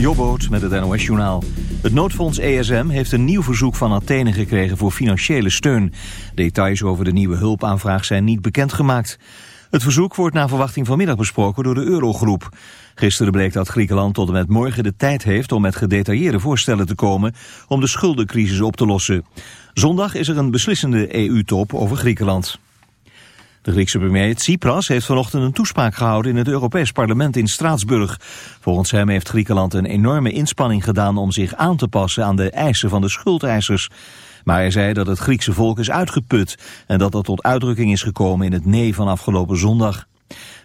Jobboot met het NOS Journaal. Het noodfonds ESM heeft een nieuw verzoek van Athene gekregen voor financiële steun. Details over de nieuwe hulpaanvraag zijn niet bekendgemaakt. Het verzoek wordt na verwachting vanmiddag besproken door de Eurogroep. Gisteren bleek dat Griekenland tot en met morgen de tijd heeft om met gedetailleerde voorstellen te komen om de schuldencrisis op te lossen. Zondag is er een beslissende EU-top over Griekenland. De Griekse premier Tsipras heeft vanochtend een toespraak gehouden in het Europees Parlement in Straatsburg. Volgens hem heeft Griekenland een enorme inspanning gedaan om zich aan te passen aan de eisen van de schuldeisers. Maar hij zei dat het Griekse volk is uitgeput en dat dat tot uitdrukking is gekomen in het nee van afgelopen zondag.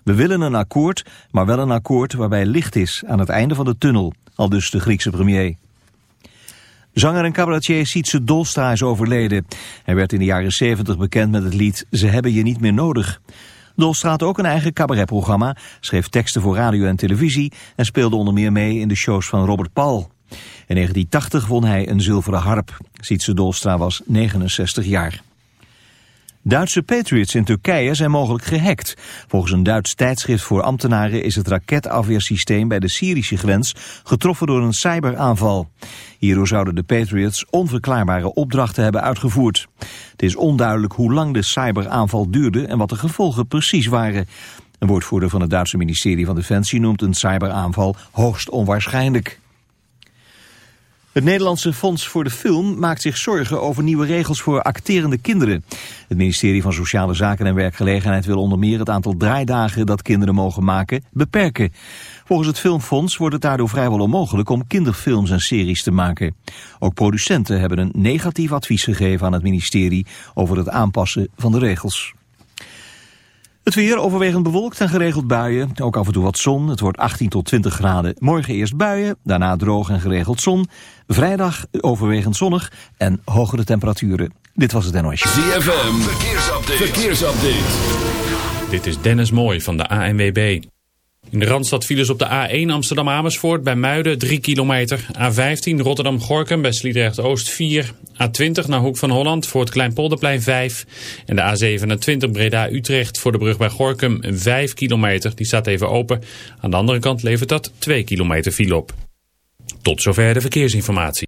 We willen een akkoord, maar wel een akkoord waarbij licht is aan het einde van de tunnel, al dus de Griekse premier. Zanger en cabaretier Sietse Dolstra is overleden. Hij werd in de jaren 70 bekend met het lied Ze hebben je niet meer nodig. Dolstra had ook een eigen cabaretprogramma, schreef teksten voor radio en televisie... en speelde onder meer mee in de shows van Robert Paul. In 1980 won hij een zilveren harp. Sietse Dolstra was 69 jaar. Duitse Patriots in Turkije zijn mogelijk gehackt. Volgens een Duits tijdschrift voor ambtenaren is het raketafweersysteem bij de Syrische grens getroffen door een cyberaanval. Hierdoor zouden de Patriots onverklaarbare opdrachten hebben uitgevoerd. Het is onduidelijk hoe lang de cyberaanval duurde en wat de gevolgen precies waren. Een woordvoerder van het Duitse ministerie van Defensie noemt een cyberaanval hoogst onwaarschijnlijk. Het Nederlandse Fonds voor de Film maakt zich zorgen over nieuwe regels voor acterende kinderen. Het ministerie van Sociale Zaken en Werkgelegenheid wil onder meer het aantal draaidagen dat kinderen mogen maken beperken. Volgens het Filmfonds wordt het daardoor vrijwel onmogelijk om kinderfilms en series te maken. Ook producenten hebben een negatief advies gegeven aan het ministerie over het aanpassen van de regels. Het weer overwegend bewolkt en geregeld buien. Ook af en toe wat zon. Het wordt 18 tot 20 graden. Morgen eerst buien, daarna droog en geregeld zon. Vrijdag overwegend zonnig en hogere temperaturen. Dit was het NOS. ZFM, verkeersupdate. verkeersupdate. Dit is Dennis Mooij van de ANWB. In de Randstad files op de A1 Amsterdam-Amersfoort bij Muiden 3 kilometer. A15 Rotterdam-Gorkum bij Sliedrecht-Oost 4. A20 naar Hoek van Holland voor het Kleinpolderplein 5. En de A27 Breda-Utrecht voor de brug bij Gorkum 5 kilometer. Die staat even open. Aan de andere kant levert dat 2 kilometer file op. Tot zover de verkeersinformatie.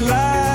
it.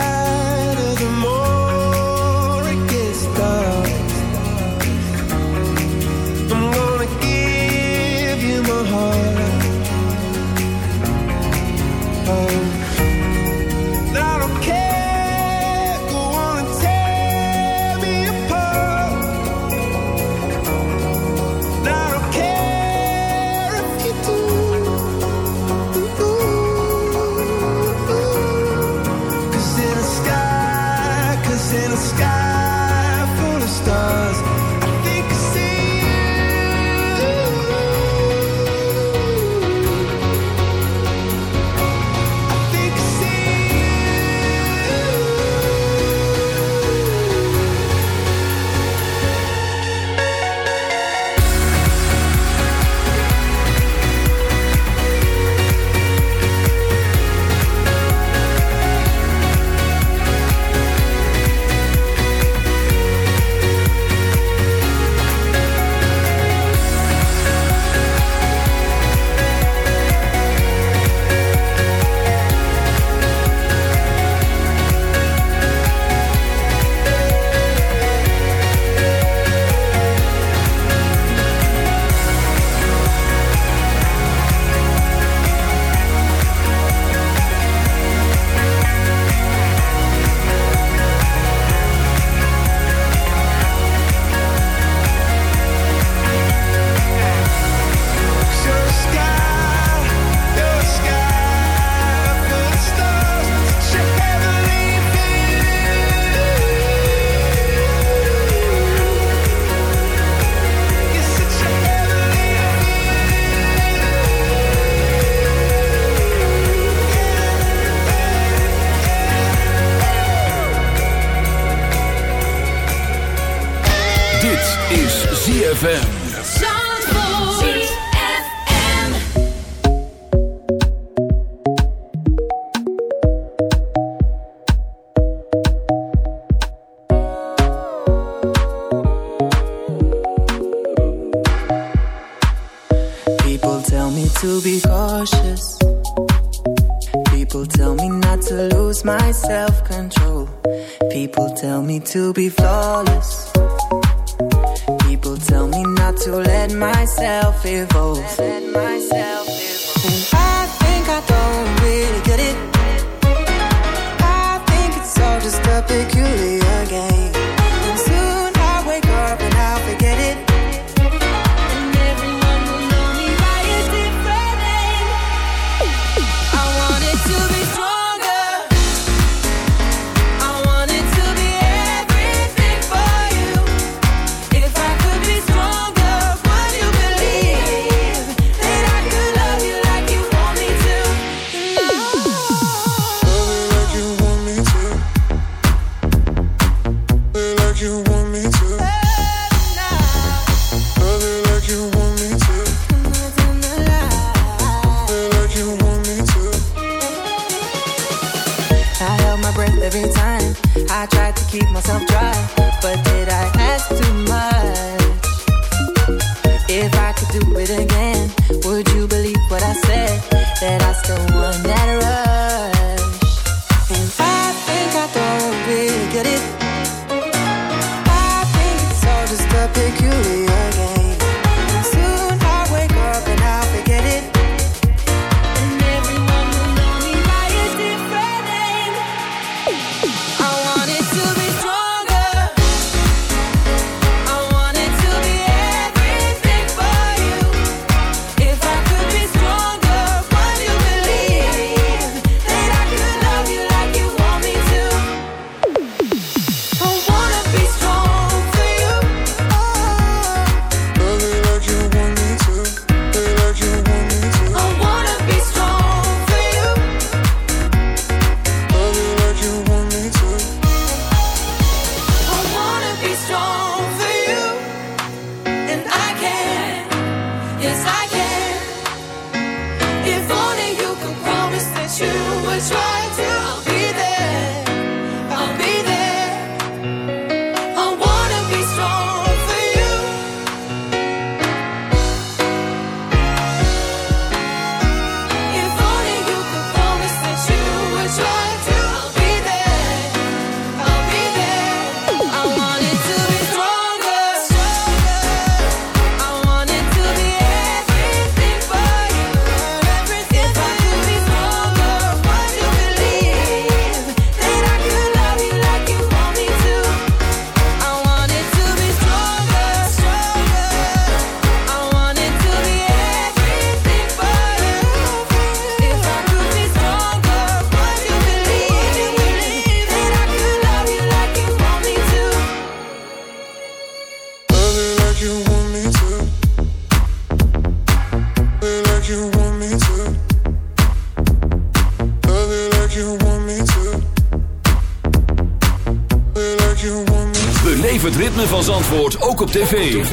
ook op tv.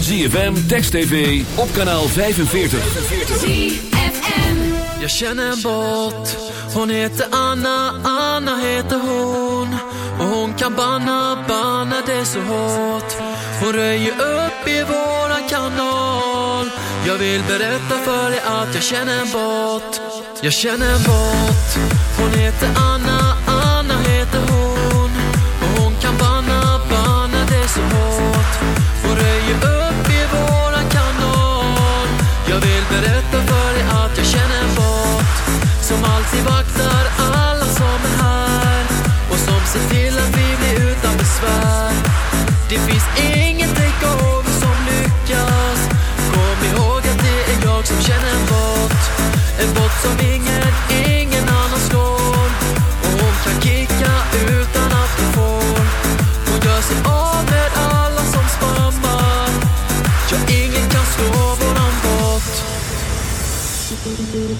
ZFM, Text TV, op kanaal 45. ZFM Jag känner en båt, hon heter Anna, Anna heter hon. Och hon kan banna, banna det så hårt. Hon röjer upp i våra kanal. Jag vill berätta för er att jag känner en båt. Jag känner en båt, hon heter Anna. Maxi Box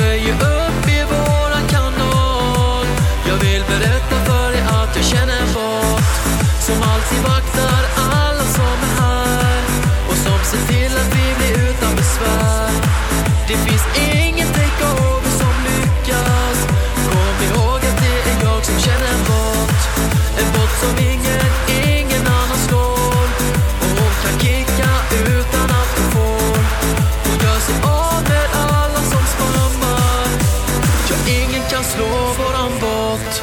röjer upp i våran kanal. Jag vill berätta för dig att jag känner en bot. Som alltid vaktar alla som är här. Och som ser till att vi blir utan besvär. Det finns kan slå våran båt.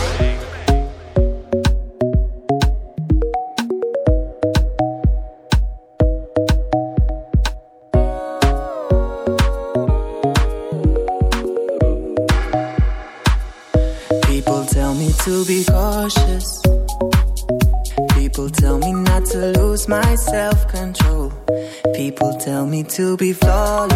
To be flawless.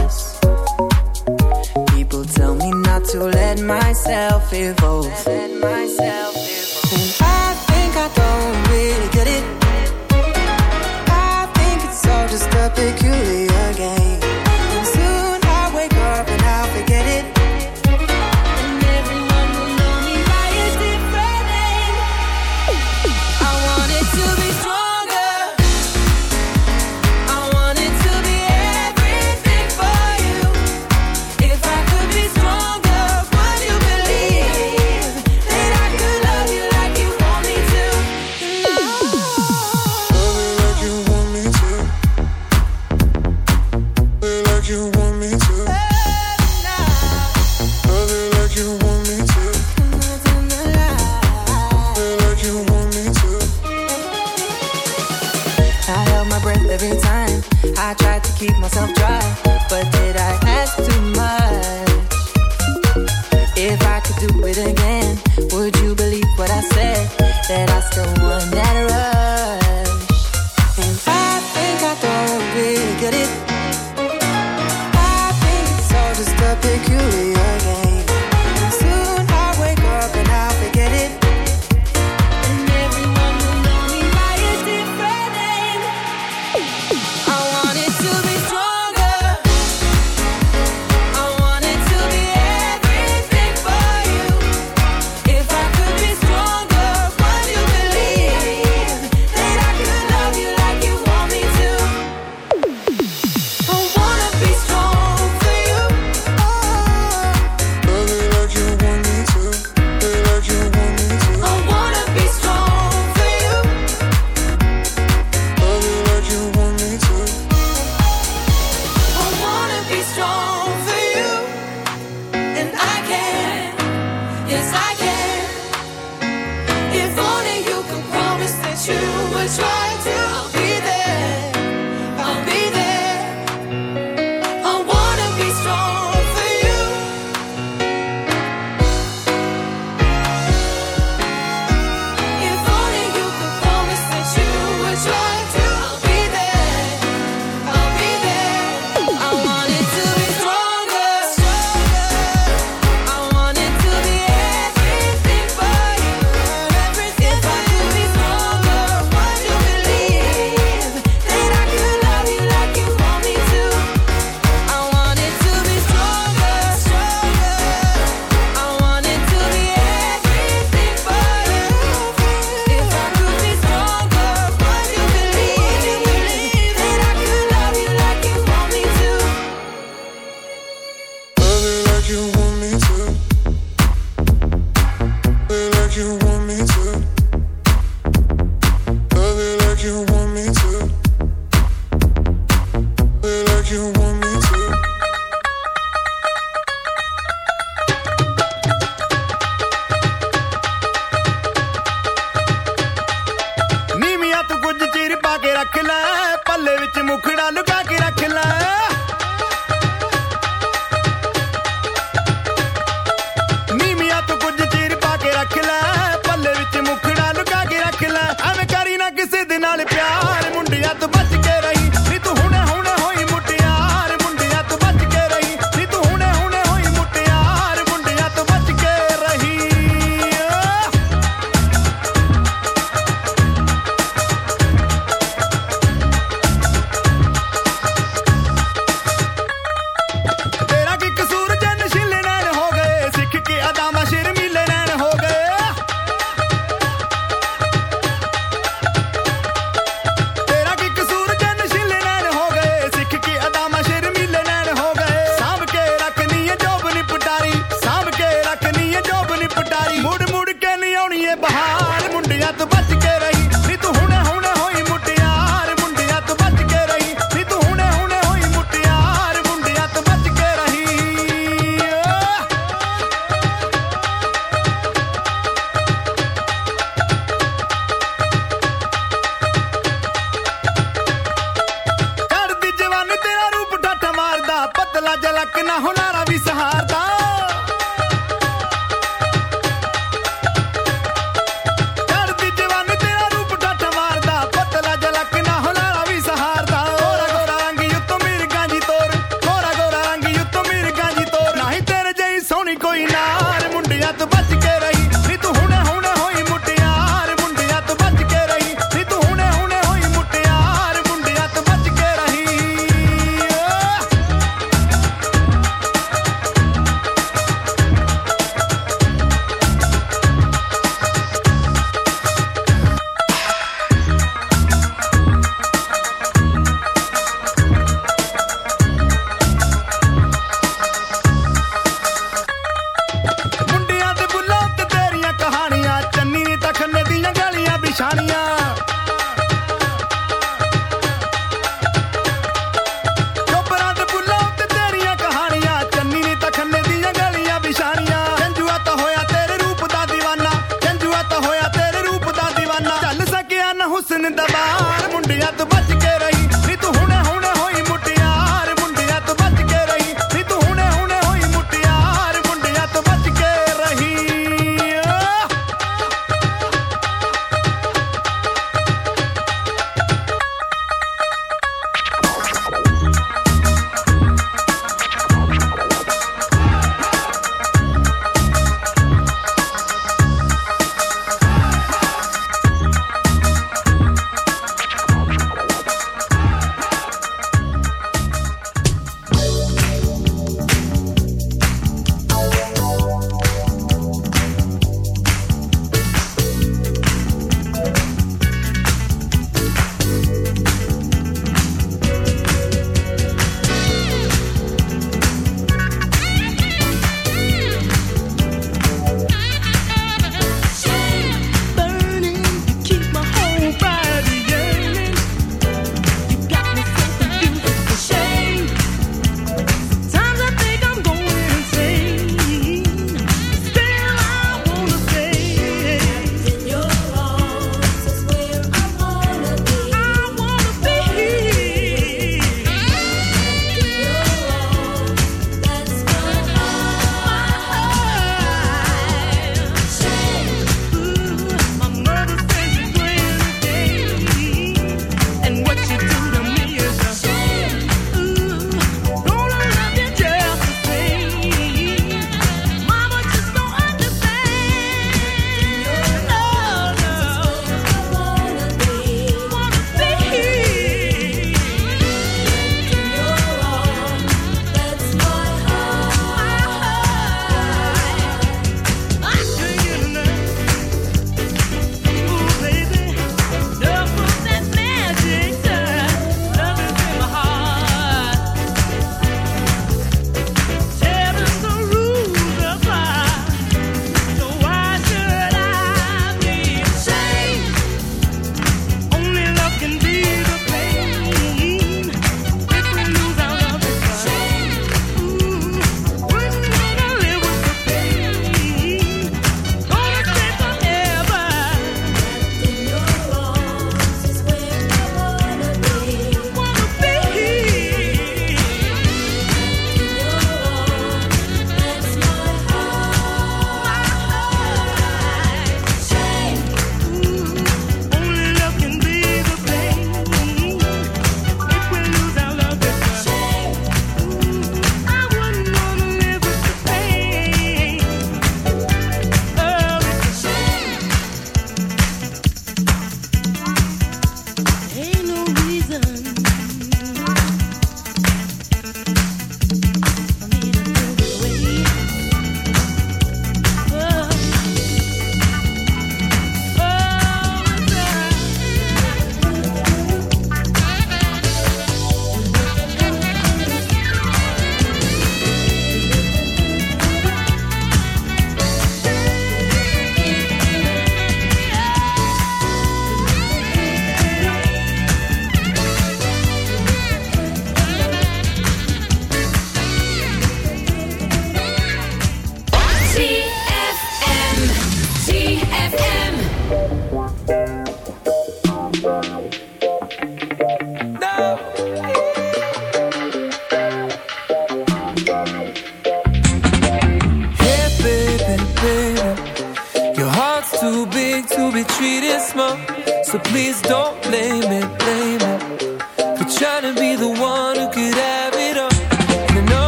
れてもくれ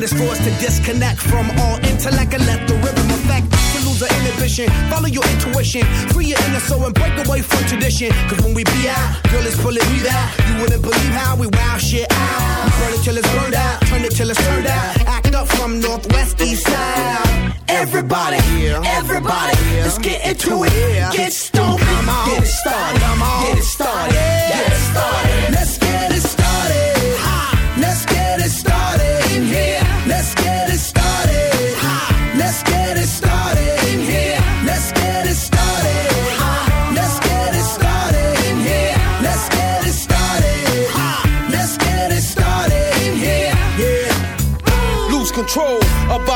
got five minutes for us to disconnect from all intellect and let the rhythm affect to lose our inhibition. Follow your intuition, free your inner soul and break away from tradition. Cause when we be out, girl, it's pulling me out. You wouldn't believe how we wow shit out. We burn it till it's burned out, turn it till it's turned out. Act up from Northwest East Side. Everybody, everybody, let's get into it. Get stupid, get it started, get it started, get it started. Let's get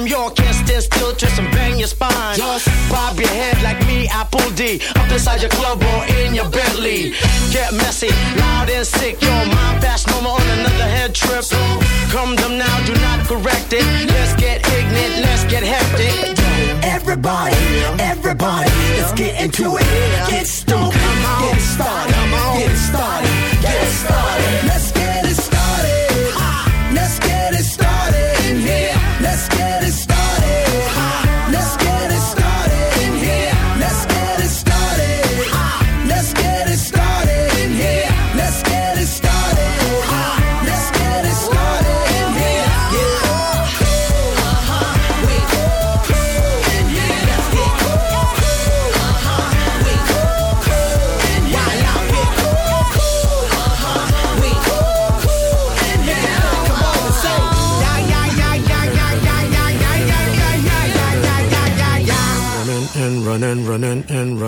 from your kiss to stand still, twist and bang your spine. Just bob your head like me, Apple D. Up inside your club or in your Bentley. Get messy, loud and sick. Your mind fast, normal on another head trip. So come down now, do not correct it. Let's get ignorant, let's get hectic. Everybody, everybody, let's get into it. Get stoked, get started.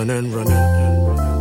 running, running.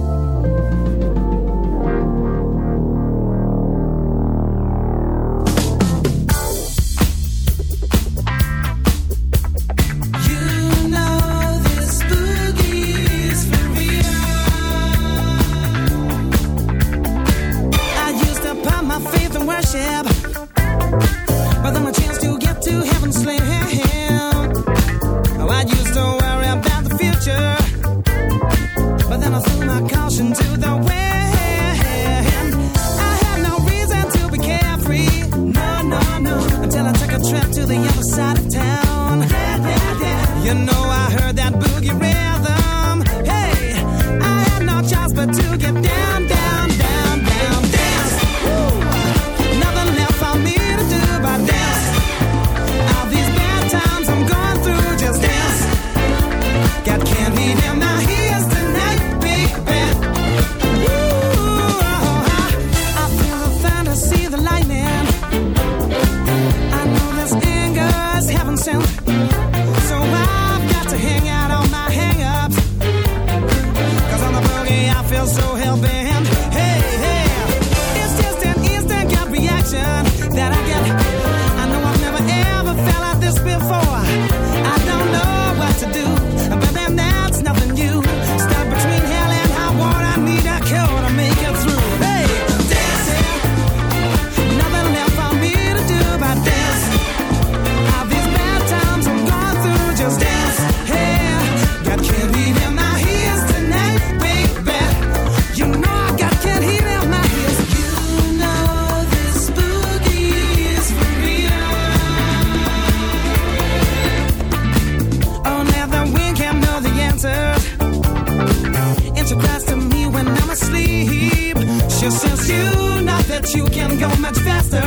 wish you can go much faster.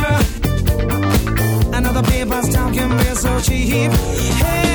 Another paper's talking, we're so cheap. Hey.